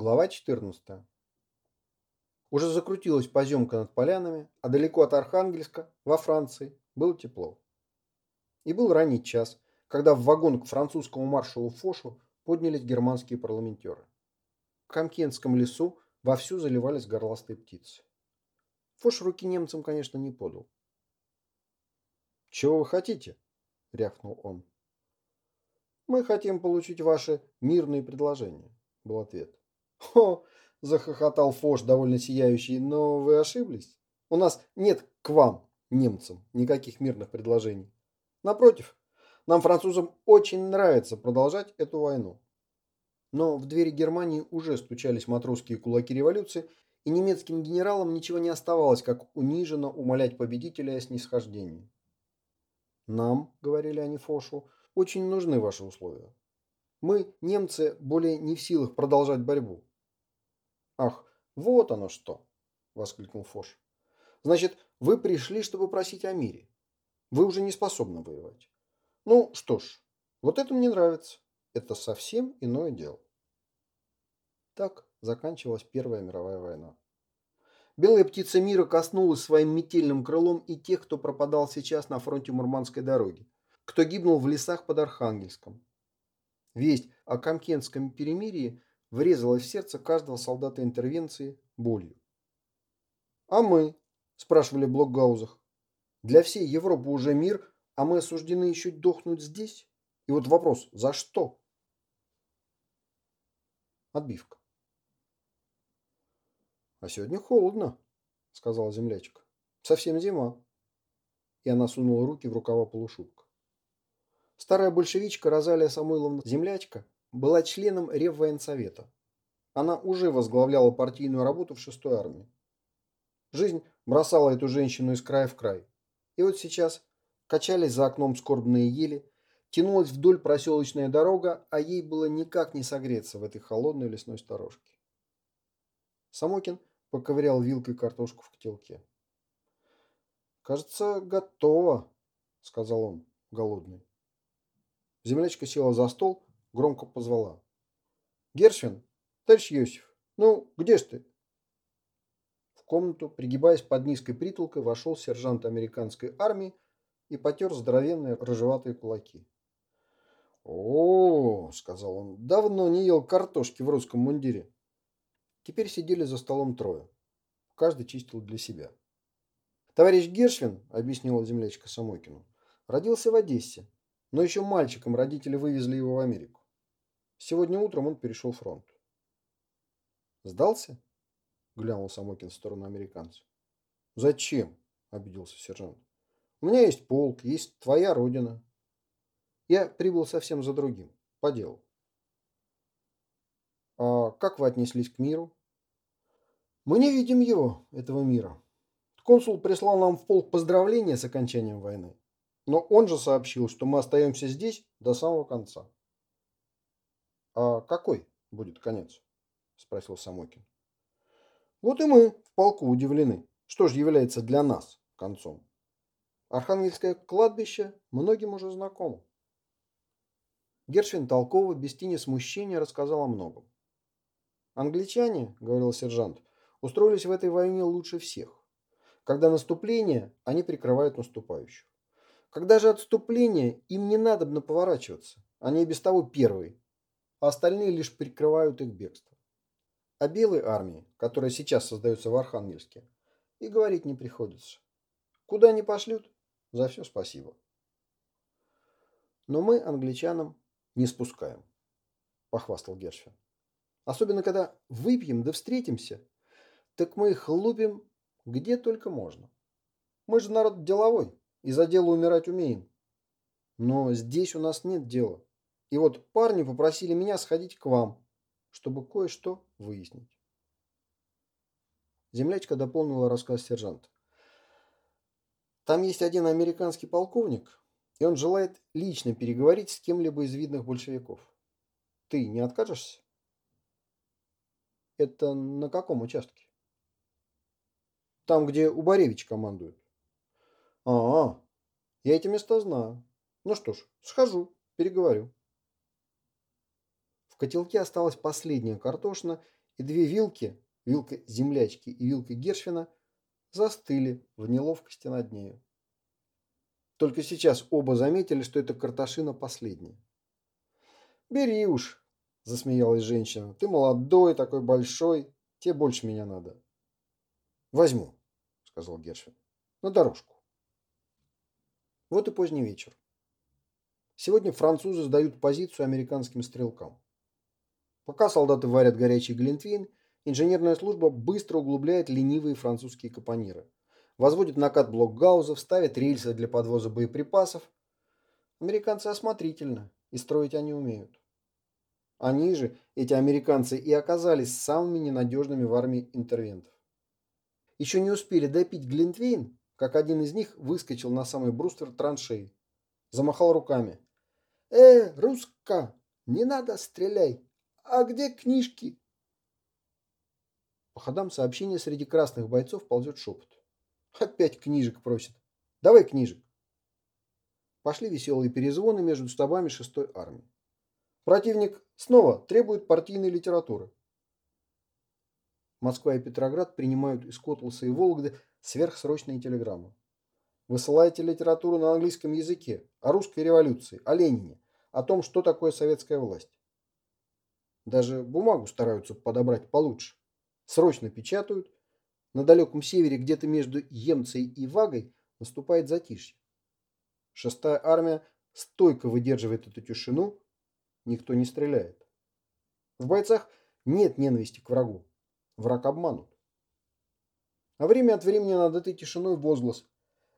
Глава 14. Уже закрутилась поземка над полянами, а далеко от Архангельска, во Франции, было тепло. И был ранний час, когда в вагон к французскому маршалу Фошу поднялись германские парламентеры. В Камкенском лесу вовсю заливались горластые птицы. Фош руки немцам, конечно, не подал. «Чего вы хотите?» – рявкнул он. «Мы хотим получить ваши мирные предложения», – был ответ. «Хо!» – захохотал Фош, довольно сияющий. «Но вы ошиблись. У нас нет к вам, немцам, никаких мирных предложений. Напротив, нам, французам, очень нравится продолжать эту войну». Но в двери Германии уже стучались матросские кулаки революции, и немецким генералам ничего не оставалось, как униженно умолять победителя о снисхождении. «Нам, — говорили они Фошу, — очень нужны ваши условия. Мы, немцы, более не в силах продолжать борьбу. «Ах, вот оно что!» – воскликнул Фош. «Значит, вы пришли, чтобы просить о мире. Вы уже не способны воевать. Ну, что ж, вот это мне нравится. Это совсем иное дело». Так заканчивалась Первая мировая война. Белая птица мира коснулась своим метельным крылом и тех, кто пропадал сейчас на фронте Мурманской дороги, кто гибнул в лесах под Архангельском. Весть о Камкенском перемирии врезалась в сердце каждого солдата интервенции болью. «А мы?» – спрашивали в блокгаузах. «Для всей Европы уже мир, а мы осуждены еще дохнуть здесь? И вот вопрос – за что?» Отбивка. «А сегодня холодно», – сказала землячка. «Совсем зима». И она сунула руки в рукава полушубка. Старая большевичка Розалия Самойловна Землячка была членом Реввоенсовета. Она уже возглавляла партийную работу в 6-й армии. Жизнь бросала эту женщину из края в край. И вот сейчас качались за окном скорбные ели, тянулась вдоль проселочная дорога, а ей было никак не согреться в этой холодной лесной сторожке. Самокин поковырял вилкой картошку в котелке. «Кажется, готово», — сказал он, голодный. Землячка села за стол, громко позвала. «Гершвин, товарищ Йосиф, ну, где ж ты?» В комнату, пригибаясь под низкой притолкой, вошел сержант американской армии и потер здоровенные рыжеватые кулаки. «О, — сказал он, — давно не ел картошки в русском мундире». Теперь сидели за столом трое. Каждый чистил для себя. «Товарищ Гершвин, — объяснила землячка Самойкину, — родился в Одессе, но еще мальчиком родители вывезли его в Америку. Сегодня утром он перешел фронт. «Сдался?» – глянул Самокин в сторону американца. «Зачем?» – обиделся сержант. «У меня есть полк, есть твоя родина. Я прибыл совсем за другим, по делу». «А как вы отнеслись к миру?» «Мы не видим его, этого мира. Консул прислал нам в полк поздравления с окончанием войны. Но он же сообщил, что мы остаемся здесь до самого конца. А какой будет конец? Спросил Самокин. Вот и мы в полку удивлены. Что же является для нас концом? Архангельское кладбище многим уже знакомо. Гершвин толково, без тени смущения, рассказал о многом. «Англичане, — говорил сержант, — устроились в этой войне лучше всех. Когда наступление, они прикрывают наступающих. Когда же отступление, им не надо бы поворачиваться. Они и без того первые, а остальные лишь прикрывают их бегство. О белой армии, которая сейчас создается в Архангельске, и говорить не приходится. Куда они пошлют, за все спасибо. Но мы англичанам не спускаем, похвастал Гершвин. Особенно, когда выпьем да встретимся, так мы их лупим где только можно. Мы же народ деловой, и за дело умирать умеем. Но здесь у нас нет дела. И вот парни попросили меня сходить к вам, чтобы кое-что выяснить. Землячка дополнила рассказ сержанта. Там есть один американский полковник, и он желает лично переговорить с кем-либо из видных большевиков. Ты не откажешься? Это на каком участке? Там, где Убаревич командует. А, я эти места знаю. Ну что ж, схожу, переговорю. В котелке осталась последняя картошина, и две вилки, вилка землячки и вилка Гершвина, застыли в неловкости над нею. Только сейчас оба заметили, что это карташина последняя. «Бери уж», – засмеялась женщина. «Ты молодой, такой большой, тебе больше меня надо». «Возьму», – сказал Гершвин. «На дорожку». Вот и поздний вечер. Сегодня французы сдают позицию американским стрелкам. Пока солдаты варят горячий глинтвейн, инженерная служба быстро углубляет ленивые французские капониры. Возводит накат блокгаузов, ставит рельсы для подвоза боеприпасов. Американцы осмотрительны, и строить они умеют. Они же, эти американцы, и оказались самыми ненадежными в армии интервентов. Еще не успели допить Глинтвейн, как один из них выскочил на самый бруствер траншеи. Замахал руками. «Э, руска, не надо стреляй! А где книжки?» По ходам сообщения среди красных бойцов ползет шепот. Опять книжек просит. Давай книжек. Пошли веселые перезвоны между штабами шестой армии. Противник снова требует партийной литературы. Москва и Петроград принимают из Котласа и Вологды сверхсрочные телеграммы. Высылайте литературу на английском языке, о русской революции, о Ленине, о том, что такое советская власть. Даже бумагу стараются подобрать получше. Срочно печатают. На далеком севере, где-то между Емцей и Вагой, наступает затишье. Шестая армия стойко выдерживает эту тишину, никто не стреляет. В бойцах нет ненависти к врагу. Враг обманут. А время от времени над этой тишиной возглас.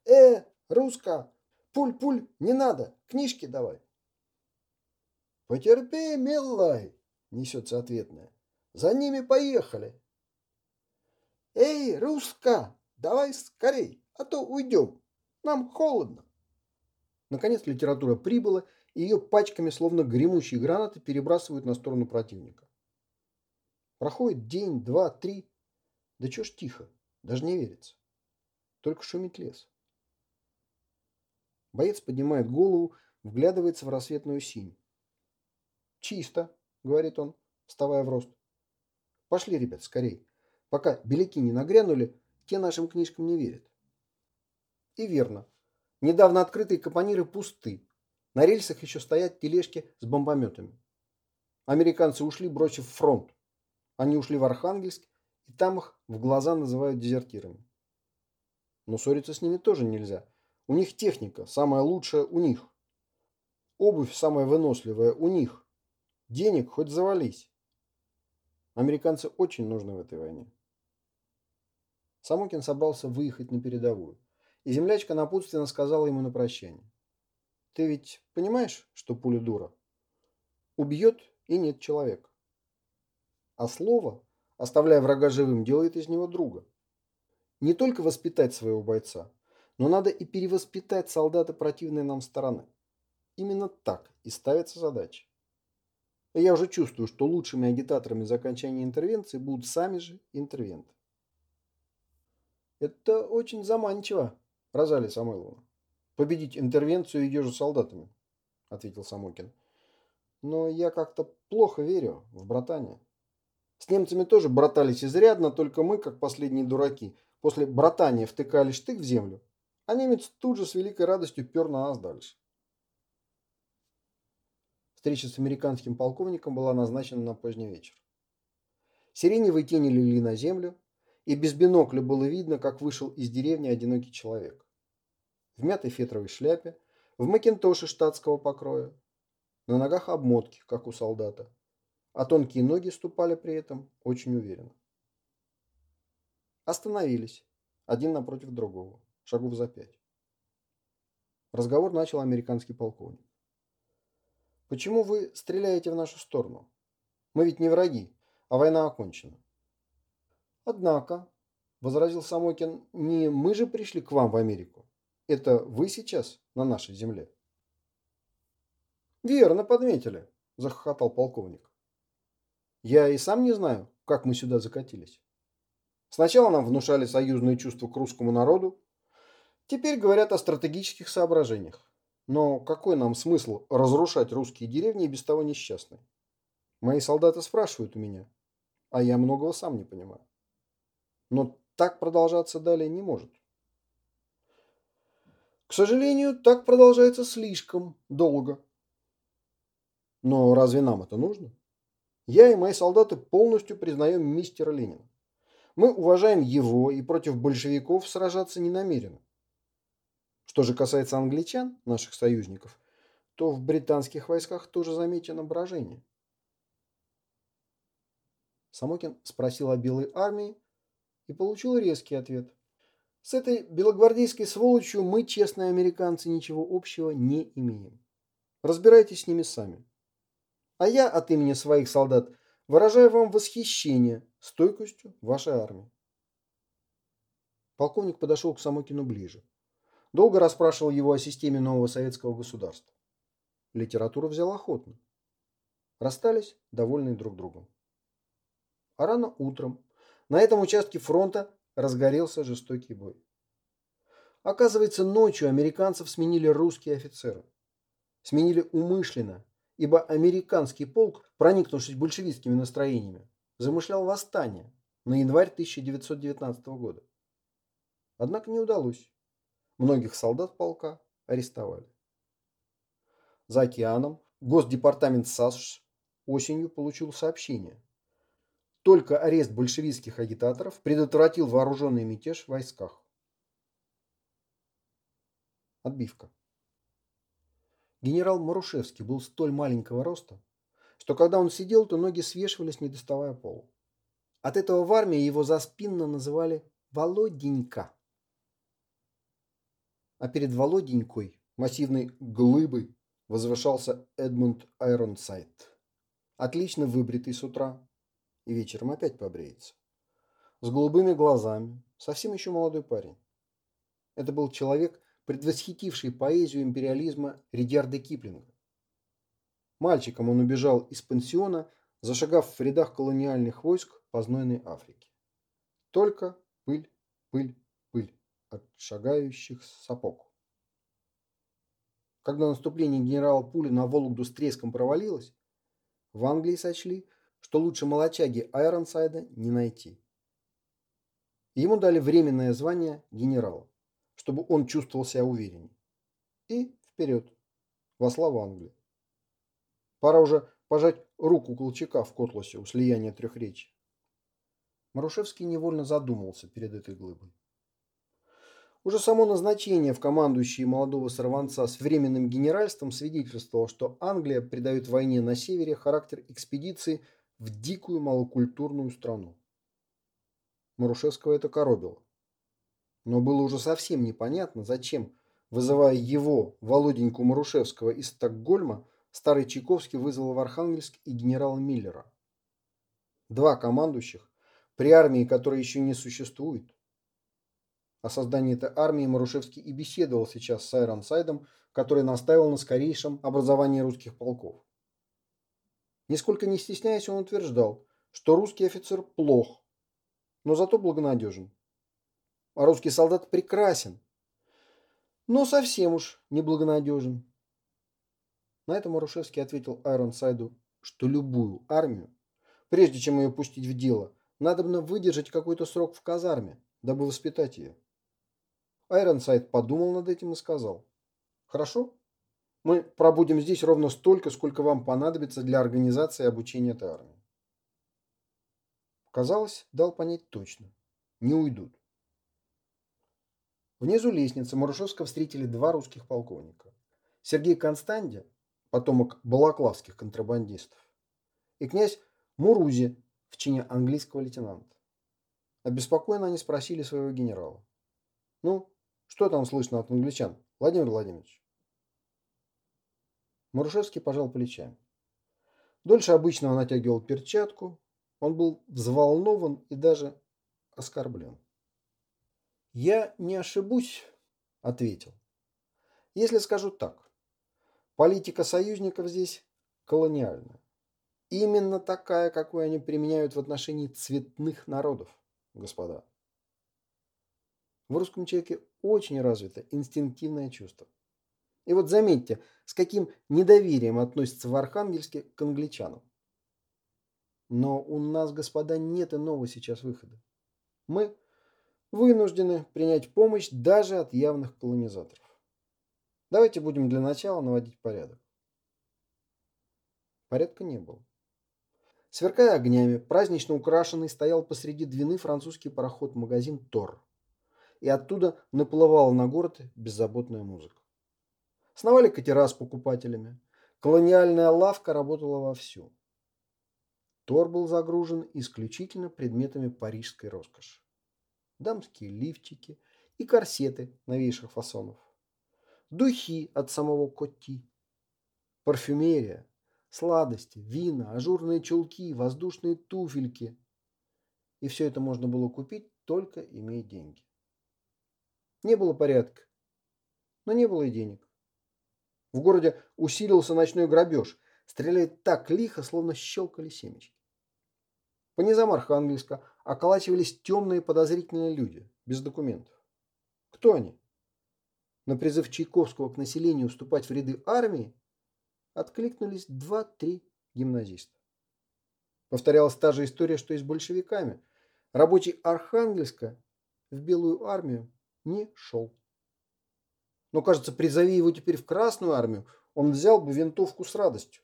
«Э, руска! Пуль-пуль, не надо! Книжки давай!» «Потерпи, милай!» — несется ответная. «За ними поехали!» «Эй, руска, давай скорей, а то уйдем! Нам холодно!» Наконец литература прибыла, и ее пачками, словно гремучие гранаты, перебрасывают на сторону противника. Проходит день, два, три. Да чё ж тихо. Даже не верится. Только шумит лес. Боец поднимает голову, вглядывается в рассветную синь. «Чисто», — говорит он, вставая в рост. «Пошли, ребят, скорей. Пока беляки не нагрянули, те нашим книжкам не верят». И верно. Недавно открытые капониры пусты. На рельсах еще стоят тележки с бомбометами. Американцы ушли, бросив фронт. Они ушли в Архангельск и там их в глаза называют дезертирами. Но ссориться с ними тоже нельзя. У них техника, самая лучшая у них. Обувь самая выносливая у них. Денег хоть завались. Американцы очень нужны в этой войне. Самокин собрался выехать на передовую. И землячка напутственно сказала ему на прощание. Ты ведь понимаешь, что пуля дура? Убьет и нет человека. А слово оставляя врага живым, делает из него друга. Не только воспитать своего бойца, но надо и перевоспитать солдата противной нам стороны. Именно так и ставится задача. Я уже чувствую, что лучшими агитаторами за окончание интервенции будут сами же интервенты. Это очень заманчиво, Розалия Самойловна. Победить интервенцию ее же солдатами, ответил Самокин. Но я как-то плохо верю в братание. С немцами тоже братались изрядно, только мы, как последние дураки, после братания втыкали штык в землю, а немец тут же с великой радостью пер на нас дальше. Встреча с американским полковником была назначена на поздний вечер. Сиреневые тени легли на землю, и без бинокля было видно, как вышел из деревни одинокий человек. В мятой фетровой шляпе, в макинтоше штатского покроя, на ногах обмотки, как у солдата а тонкие ноги ступали при этом очень уверенно. Остановились, один напротив другого, шагов за пять. Разговор начал американский полковник. «Почему вы стреляете в нашу сторону? Мы ведь не враги, а война окончена». «Однако», — возразил Самокин, — «не мы же пришли к вам в Америку. Это вы сейчас на нашей земле». «Верно подметили», — захохотал полковник. Я и сам не знаю, как мы сюда закатились. Сначала нам внушали союзные чувства к русскому народу, теперь говорят о стратегических соображениях. Но какой нам смысл разрушать русские деревни и без того несчастные? Мои солдаты спрашивают у меня, а я многого сам не понимаю. Но так продолжаться далее не может. К сожалению, так продолжается слишком долго. Но разве нам это нужно? Я и мои солдаты полностью признаем мистера Ленина. Мы уважаем его и против большевиков сражаться не намерены. Что же касается англичан, наших союзников, то в британских войсках тоже замечено брожение. Самокин спросил о Белой армии и получил резкий ответ. С этой белогвардейской сволочью мы, честные американцы, ничего общего не имеем. Разбирайтесь с ними сами. А я от имени своих солдат выражаю вам восхищение стойкостью вашей армии. Полковник подошел к Самокину ближе. Долго расспрашивал его о системе нового советского государства. Литературу взял охотно. Расстались, довольные друг другом. А рано утром на этом участке фронта разгорелся жестокий бой. Оказывается, ночью американцев сменили русские офицеры. Сменили умышленно, ибо американский полк, проникнувшись большевистскими настроениями, замышлял восстание на январь 1919 года. Однако не удалось. Многих солдат полка арестовали. За океаном Госдепартамент САСШ осенью получил сообщение, только арест большевистских агитаторов предотвратил вооруженный мятеж в войсках. Отбивка. Генерал Марушевский был столь маленького роста, что когда он сидел, то ноги свешивались, не доставая пола. От этого в армии его заспинно называли Володенька. А перед Володенькой, массивной глыбой, возвышался Эдмунд Айронсайд. Отлично выбритый с утра, и вечером опять побреется. С голубыми глазами, совсем еще молодой парень. Это был человек, предвосхитивший поэзию империализма Ридьярда Киплинга. Мальчиком он убежал из пансиона, зашагав в рядах колониальных войск по Африке. Только пыль, пыль, пыль от шагающих сапог. Когда наступление генерала Пули на Вологду с треском провалилось, в Англии сочли, что лучше молочаги Айронсайда не найти. Ему дали временное звание генерала, чтобы он чувствовал себя увереннее. И вперед, во славу Англии. Пора уже пожать руку Колчака в Котласе у слияния трех речей. Марушевский невольно задумался перед этой глыбой. Уже само назначение в командующие молодого сорванца с временным генеральством свидетельствовало, что Англия придает войне на севере характер экспедиции – в дикую малокультурную страну. Марушевского это коробило. Но было уже совсем непонятно, зачем, вызывая его, Володеньку Марушевского из Стокгольма, старый Чайковский вызвал в Архангельск и генерала Миллера. Два командующих, при армии, которая еще не существует. О создании этой армии Марушевский и беседовал сейчас с Айронсайдом, который настаивал на скорейшем образовании русских полков. Нисколько не стесняясь, он утверждал, что русский офицер плох, но зато благонадежен. А русский солдат прекрасен, но совсем уж неблагонадежен. На это Марушевский ответил Айронсайду, что любую армию, прежде чем ее пустить в дело, надо бы выдержать какой-то срок в казарме, дабы воспитать ее. Айронсайд подумал над этим и сказал, «Хорошо, мы пробудем здесь ровно столько, сколько вам понадобится для организации и обучения этой армии. Казалось, дал понять точно. Не уйдут. Внизу лестницы Марушевского встретили два русских полковника. Сергей Констанди, потомок балаклавских контрабандистов, и князь Мурузи в чине английского лейтенанта. Обеспокоенно они спросили своего генерала. «Ну, что там слышно от англичан, Владимир Владимирович?» Марушевский пожал плечами. Дольше обычного натягивал перчатку. Он был взволнован и даже оскорблен. «Я не ошибусь», — ответил. «Если скажу так, политика союзников здесь колониальная. Именно такая, какую они применяют в отношении цветных народов, господа. В русском человеке очень развито инстинктивное чувство. И вот заметьте, с каким недоверием относятся в Архангельске к англичанам. Но у нас, господа, нет иного сейчас выхода. Мы вынуждены принять помощь даже от явных колонизаторов. Давайте будем для начала наводить порядок. Порядка не было. Сверкая огнями, празднично украшенный стоял посреди двины французский пароход-магазин «Тор». И оттуда наплывала на город беззаботная музыка. Сновали катера с покупателями. Колониальная лавка работала вовсю. Тор был загружен исключительно предметами парижской роскоши. Дамские лифчики и корсеты новейших фасонов. Духи от самого Котти. Парфюмерия, Сладости, вина, ажурные чулки, воздушные туфельки. И все это можно было купить, только имея деньги. Не было порядка, но не было и денег. В городе усилился ночной грабеж. Стреляет так лихо, словно щелкали семечки. По низам Архангельска околачивались темные подозрительные люди, без документов. Кто они? На призыв Чайковского к населению вступать в ряды армии откликнулись два-три гимназиста. Повторялась та же история, что и с большевиками. Рабочий Архангельска в Белую армию не шел. Но, кажется, призови его теперь в Красную армию, он взял бы винтовку с радостью.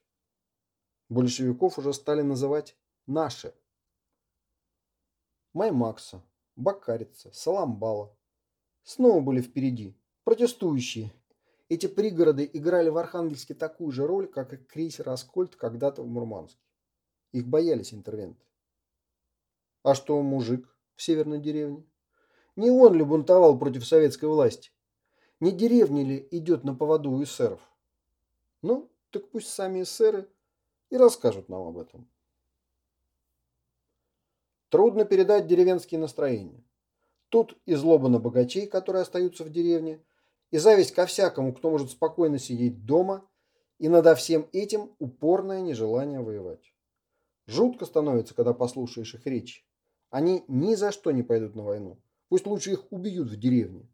Большевиков уже стали называть «наши». Маймакса, Бакарица, Саламбала снова были впереди, протестующие, эти пригороды играли в Архангельске такую же роль, как и крейсер «Аскольд» когда-то в Мурманске. Их боялись интервенты. А что мужик в северной деревне? Не он ли бунтовал против советской власти? Не деревня ли идет на поводу у эсеров? Ну, так пусть сами эсеры и расскажут нам об этом. Трудно передать деревенские настроения. Тут и злоба на богачей, которые остаются в деревне, и зависть ко всякому, кто может спокойно сидеть дома, и надо всем этим упорное нежелание воевать. Жутко становится, когда послушаешь их речи. Они ни за что не пойдут на войну. Пусть лучше их убьют в деревне.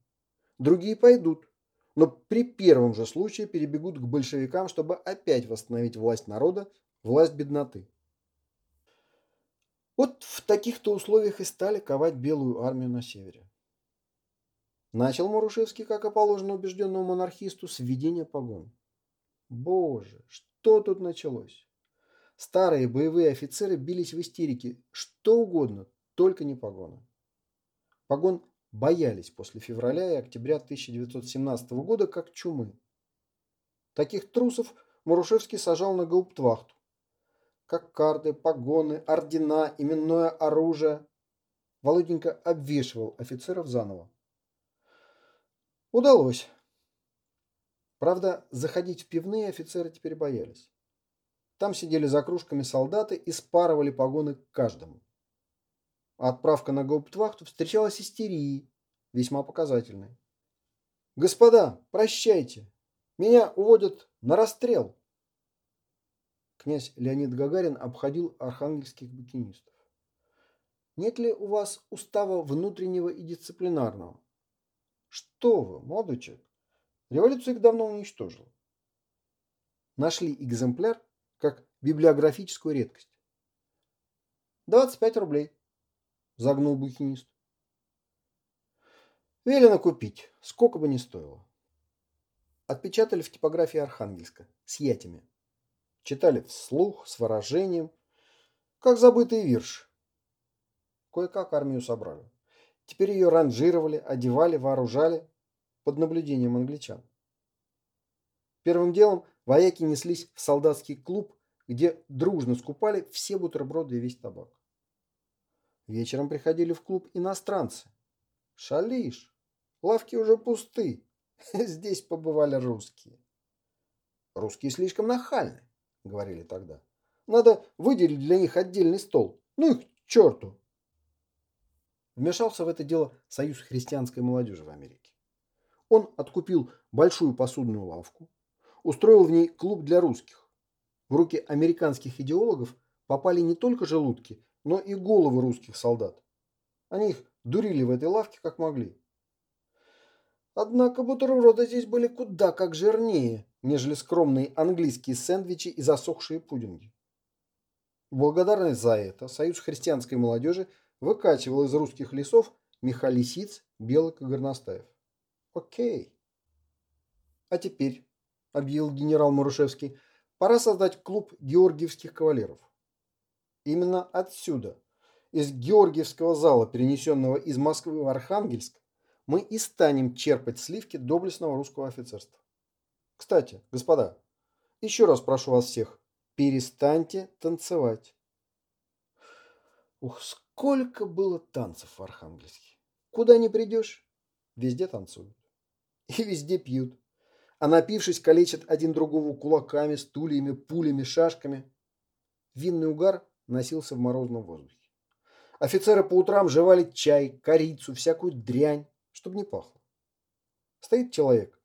Другие пойдут, но при первом же случае перебегут к большевикам, чтобы опять восстановить власть народа, власть бедноты. Вот в таких-то условиях и стали ковать белую армию на севере. Начал Марушевский, как и положено убежденному монархисту, с введения погон. Боже, что тут началось? Старые боевые офицеры бились в истерике. Что угодно, только не погоны. Погон боялись после февраля и октября 1917 года как чумы. Таких трусов Марушевский сажал на гауптвахту. Как карты, погоны, ордена, именное оружие. Володенька обвешивал офицеров заново. Удалось. Правда, заходить в пивные офицеры теперь боялись. Там сидели за кружками солдаты и спарывали погоны к каждому. А отправка на гауптвахту встречалась истерией, весьма показательной. «Господа, прощайте! Меня уводят на расстрел!» Князь Леонид Гагарин обходил архангельских букинистов. «Нет ли у вас устава внутреннего и дисциплинарного?» Что вы, молодой человек, революция их давно уничтожила. Нашли экземпляр как библиографическую редкость. 25 рублей, загнул букинист. Велено купить, сколько бы ни стоило. Отпечатали в типографии Архангельска с ятями. Читали вслух, с выражением, как забытый вирш. Кое-как армию собрали. Теперь ее ранжировали, одевали, вооружали под наблюдением англичан. Первым делом вояки неслись в солдатский клуб, где дружно скупали все бутерброды и весь табак. Вечером приходили в клуб иностранцы. Шалиш, лавки уже пусты. Здесь побывали русские. Русские слишком нахальны, говорили тогда. Надо выделить для них отдельный стол. Ну их черту. Вмешался в это дело Союз христианской молодежи в Америке. Он откупил большую посудную лавку, устроил в ней клуб для русских. В руки американских идеологов попали не только желудки, но и головы русских солдат. Они их дурили в этой лавке как могли. Однако бутерброды здесь были куда как жирнее, нежели скромные английские сэндвичи и засохшие пудинги. Благодарность за это Союз христианской молодежи выкачивал из русских лесов меха лисиц, белок и горностаев. Окей. А теперь, объявил генерал Марушевский, пора создать клуб георгиевских кавалеров. Именно отсюда, из Георгиевского зала, перенесенного из Москвы в Архангельск, мы и станем черпать сливки доблестного русского офицерства. Кстати, господа, еще раз прошу вас всех, перестаньте танцевать. Ух, сколько было танцев в Архангельске. Куда не придешь, везде танцуют. И везде пьют. А напившись, калечат один другого кулаками, стульями, пулями, шашками. Винный угар носился в морозном воздухе. Офицеры по утрам жевали чай, корицу, всякую дрянь, чтобы не пахло. Стоит человек,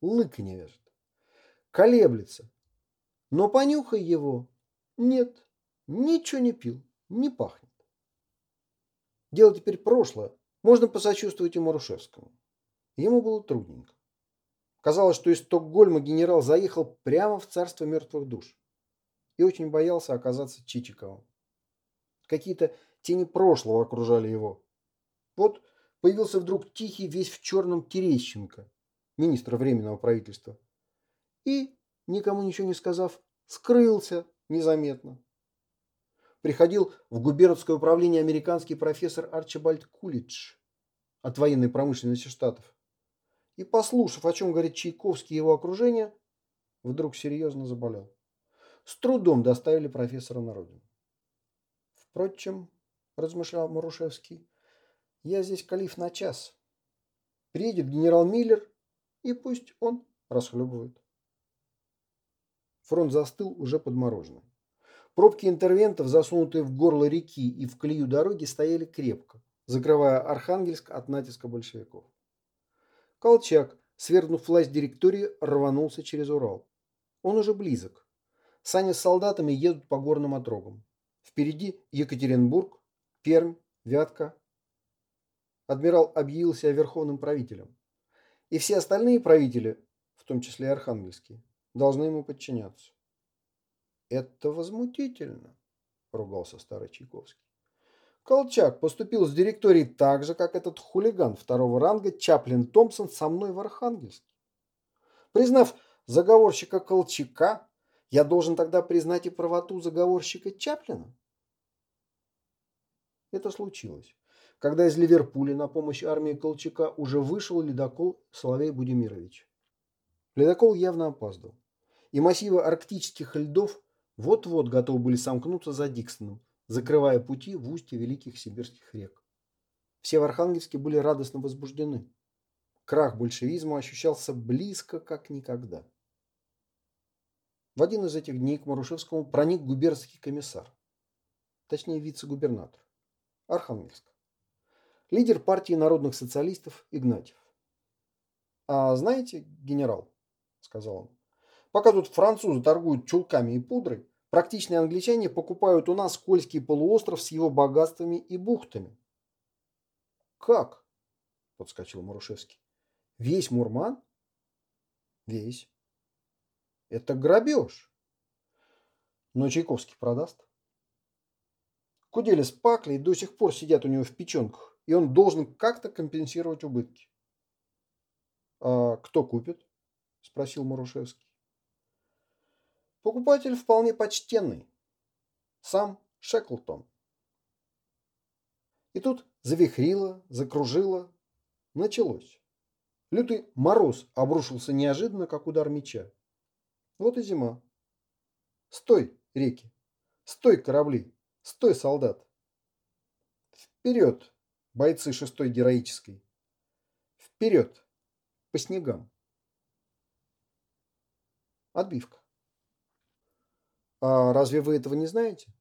лыка не вяжет, колеблется. Но понюхай его. Нет, ничего не пил, не пахнет. Дело теперь прошлое. Можно посочувствовать и Марушевскому. Ему было трудненько. Казалось, что из Стокгольма генерал заехал прямо в царство мертвых душ. И очень боялся оказаться Чичиковым. Какие-то тени прошлого окружали его. Вот появился вдруг тихий, весь в черном Терещенко, министра Временного правительства. И, никому ничего не сказав, скрылся незаметно. Приходил в губернское управление американский профессор Арчибальд Кулидж от военной промышленности штатов. И, послушав, о чем говорит Чайковский и его окружение, вдруг серьезно заболел. С трудом доставили профессора на родину. Впрочем, размышлял Марушевский, я здесь калиф на час. Приедет генерал Миллер, и пусть он расхлебывает. Фронт застыл уже подмороженным. Пробки интервентов, засунутые в горло реки и в колею дороги, стояли крепко, закрывая Архангельск от натиска большевиков. Колчак, свергнув власть директории, рванулся через Урал. Он уже близок. Сани с солдатами едут по горным отрогам. Впереди Екатеринбург, Пермь, Вятка, адмирал объявил себя верховным правителем. И все остальные правители, в том числе и архангельские, должны ему подчиняться. Это возмутительно, ругался старый Чайковский. Колчак поступил с директорией так же, как этот хулиган второго ранга Чаплин Томпсон со мной в Архангельске. Признав заговорщика Колчака, я должен тогда признать и правоту заговорщика Чаплина. Это случилось когда из Ливерпуля на помощь армии Колчака уже вышел ледокол Соловей Будимирович. Ледокол явно опаздывал, и массивы арктических льдов вот-вот готовы были сомкнуться за Дикстоном, закрывая пути в устье великих сибирских рек. Все в Архангельске были радостно возбуждены. Крах большевизма ощущался близко, как никогда. В один из этих дней к Марушевскому проник губернский комиссар, точнее вице-губернатор, Архангельск лидер партии народных социалистов Игнатьев. «А знаете, генерал, — сказал он, — пока тут французы торгуют чулками и пудрой, практичные англичане покупают у нас Кольский полуостров с его богатствами и бухтами». «Как?» — подскочил Марушевский. «Весь Мурман?» «Весь». «Это грабеж». «Но Чайковский продаст». Куделя с Паклей до сих пор сидят у него в печенках и он должен как-то компенсировать убытки. «А кто купит?» – спросил Марушевский. «Покупатель вполне почтенный. Сам Шеклтон». И тут завихрило, закружило. Началось. Лютый мороз обрушился неожиданно, как удар меча. Вот и зима. Стой, реки! Стой, корабли! Стой, солдат! Вперед! бойцы шестой героической. Вперед! По снегам. Отбивка. А разве вы этого не знаете?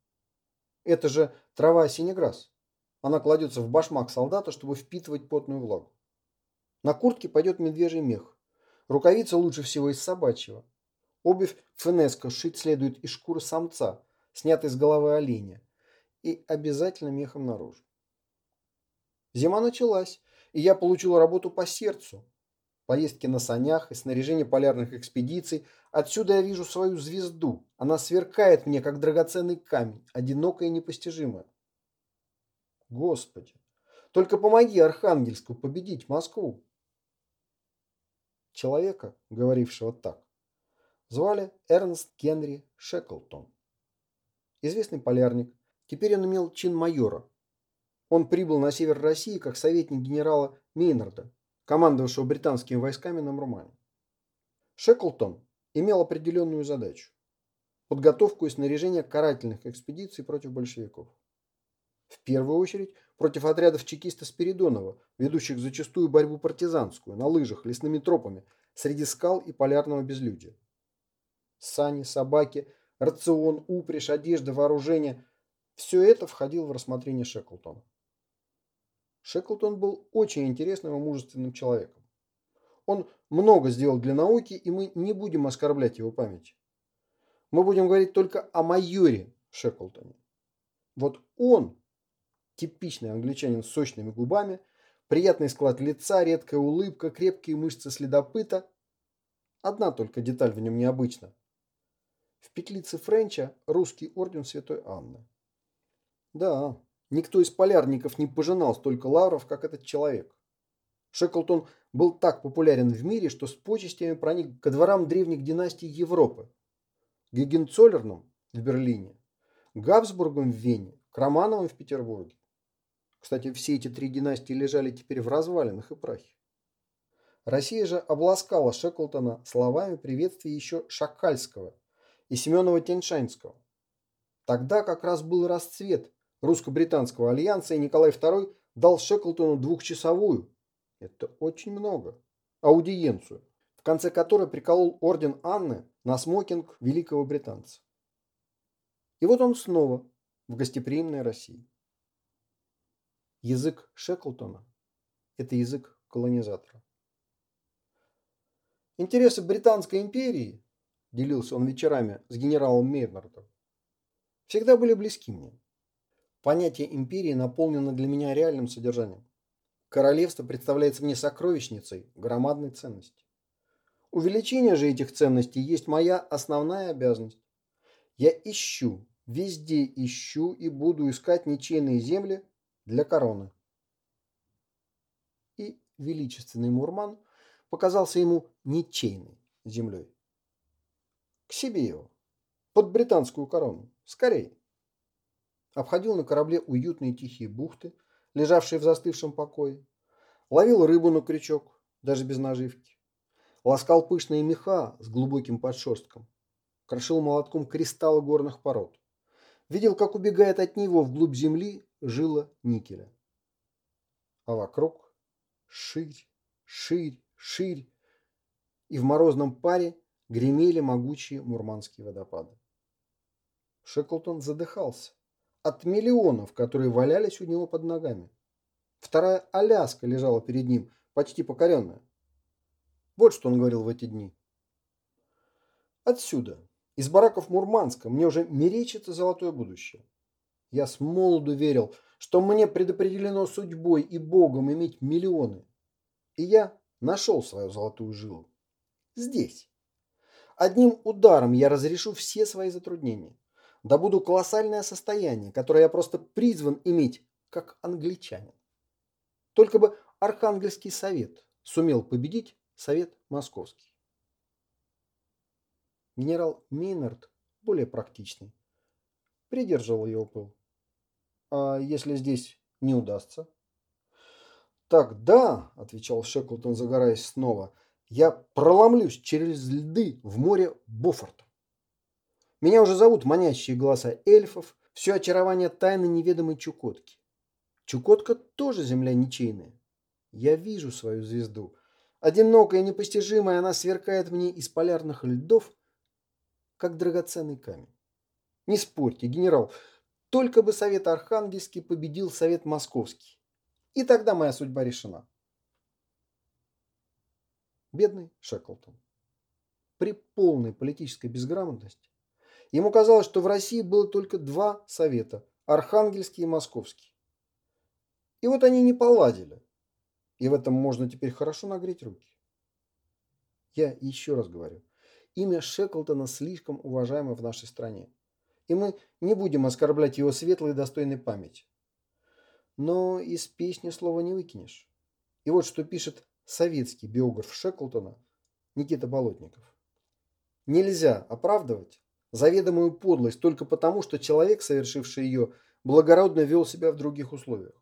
Это же трава синеграсс. Она кладется в башмак солдата, чтобы впитывать потную влагу. На куртке пойдет медвежий мех. Рукавица лучше всего из собачьего. Обувь фенеско шить следует из шкуры самца, снятой с головы оленя. И обязательно мехом наружу. Зима началась, и я получил работу по сердцу. Поездки на санях и снаряжение полярных экспедиций. Отсюда я вижу свою звезду. Она сверкает мне, как драгоценный камень, одинокая и непостижимая. Господи, только помоги Архангельску победить Москву. Человека, говорившего так, звали Эрнст Генри Шеклтон. Известный полярник. Теперь он имел чин майора. Он прибыл на север России как советник генерала Мейнарда, командовавшего британскими войсками на Мурмане. Шеклтон имел определенную задачу – подготовку и снаряжение карательных экспедиций против большевиков. В первую очередь против отрядов чекиста Спиридонова, ведущих зачастую борьбу партизанскую, на лыжах, лесными тропами, среди скал и полярного безлюдия. Сани, собаки, рацион, упряжь, одежда, вооружение – все это входило в рассмотрение Шеклтона. Шеклтон был очень интересным и мужественным человеком. Он много сделал для науки, и мы не будем оскорблять его память. Мы будем говорить только о майоре Шеклтоне. Вот он, типичный англичанин с сочными губами, приятный склад лица, редкая улыбка, крепкие мышцы следопыта. Одна только деталь в нем необычна. В петлице Френча русский орден Святой Анны. Да, Никто из полярников не пожинал столько лавров, как этот человек. Шеклтон был так популярен в мире, что с почестями проник ко дворам древних династий Европы. Гегенцоллерном в Берлине, Габсбургом в Вене, Кромановым в Петербурге. Кстати, все эти три династии лежали теперь в развалинах и прахе. Россия же обласкала Шеклтона словами приветствия еще Шакальского и Семенова Теньшанского. Тогда как раз был расцвет русско-британского альянса, и Николай II дал Шеклтону двухчасовую, это очень много, аудиенцию, в конце которой приколол орден Анны на смокинг великого британца. И вот он снова в гостеприимной России. Язык Шеклтона – это язык колонизатора. Интересы Британской империи, делился он вечерами с генералом Мейнардом, всегда были близки мне. Понятие империи наполнено для меня реальным содержанием. Королевство представляется мне сокровищницей громадной ценности. Увеличение же этих ценностей есть моя основная обязанность. Я ищу, везде ищу и буду искать ничейные земли для короны. И величественный Мурман показался ему ничейной землей. К себе его, под британскую корону, скорее обходил на корабле уютные тихие бухты, лежавшие в застывшем покое, ловил рыбу на крючок, даже без наживки, ласкал пышные меха с глубоким подшерстком, крошил молотком кристаллы горных пород, видел, как убегает от него вглубь земли жила никеля. А вокруг ширь, ширь, ширь, и в морозном паре гремели могучие мурманские водопады. Шеклтон задыхался от миллионов, которые валялись у него под ногами. Вторая Аляска лежала перед ним, почти покоренная. Вот что он говорил в эти дни. Отсюда, из бараков Мурманска, мне уже мерещится золотое будущее. Я с молоду верил, что мне предопределено судьбой и Богом иметь миллионы. И я нашел свою золотую жилу. Здесь. Одним ударом я разрешу все свои затруднения добуду колоссальное состояние, которое я просто призван иметь, как англичанин. Только бы Архангельский совет сумел победить совет московский. Генерал Мейнард, более практичный, придерживал его пыл. А если здесь не удастся? «Тогда», — отвечал Шеклтон, загораясь снова, — «я проломлюсь через льды в море Бофорта». Меня уже зовут манящие глаза эльфов, все очарование тайны неведомой Чукотки. Чукотка тоже земля ничейная. Я вижу свою звезду. Одинокая, непостижимая, она сверкает мне из полярных льдов, как драгоценный камень. Не спорьте, генерал, только бы Совет Архангельский победил Совет Московский. И тогда моя судьба решена. Бедный Шеклтон. При полной политической безграмотности Ему казалось, что в России было только два совета – Архангельский и Московский. И вот они не поладили. И в этом можно теперь хорошо нагреть руки. Я еще раз говорю, имя Шеклтона слишком уважаемо в нашей стране, и мы не будем оскорблять его светлой и достойной памяти. Но из песни слова не выкинешь. И вот что пишет советский биограф Шеклтона Никита Болотников. Нельзя оправдывать заведомую подлость только потому, что человек, совершивший ее, благородно вел себя в других условиях.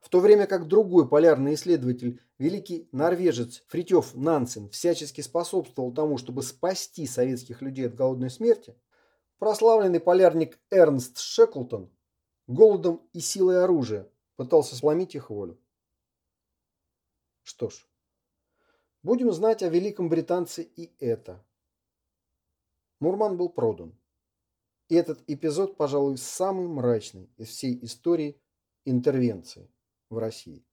В то время как другой полярный исследователь, великий норвежец Фритьев Нансен, всячески способствовал тому, чтобы спасти советских людей от голодной смерти, прославленный полярник Эрнст Шеклтон голодом и силой оружия пытался сломить их волю. Что ж, будем знать о великом британце и это. Мурман был продан. И этот эпизод, пожалуй, самый мрачный из всей истории интервенции в России.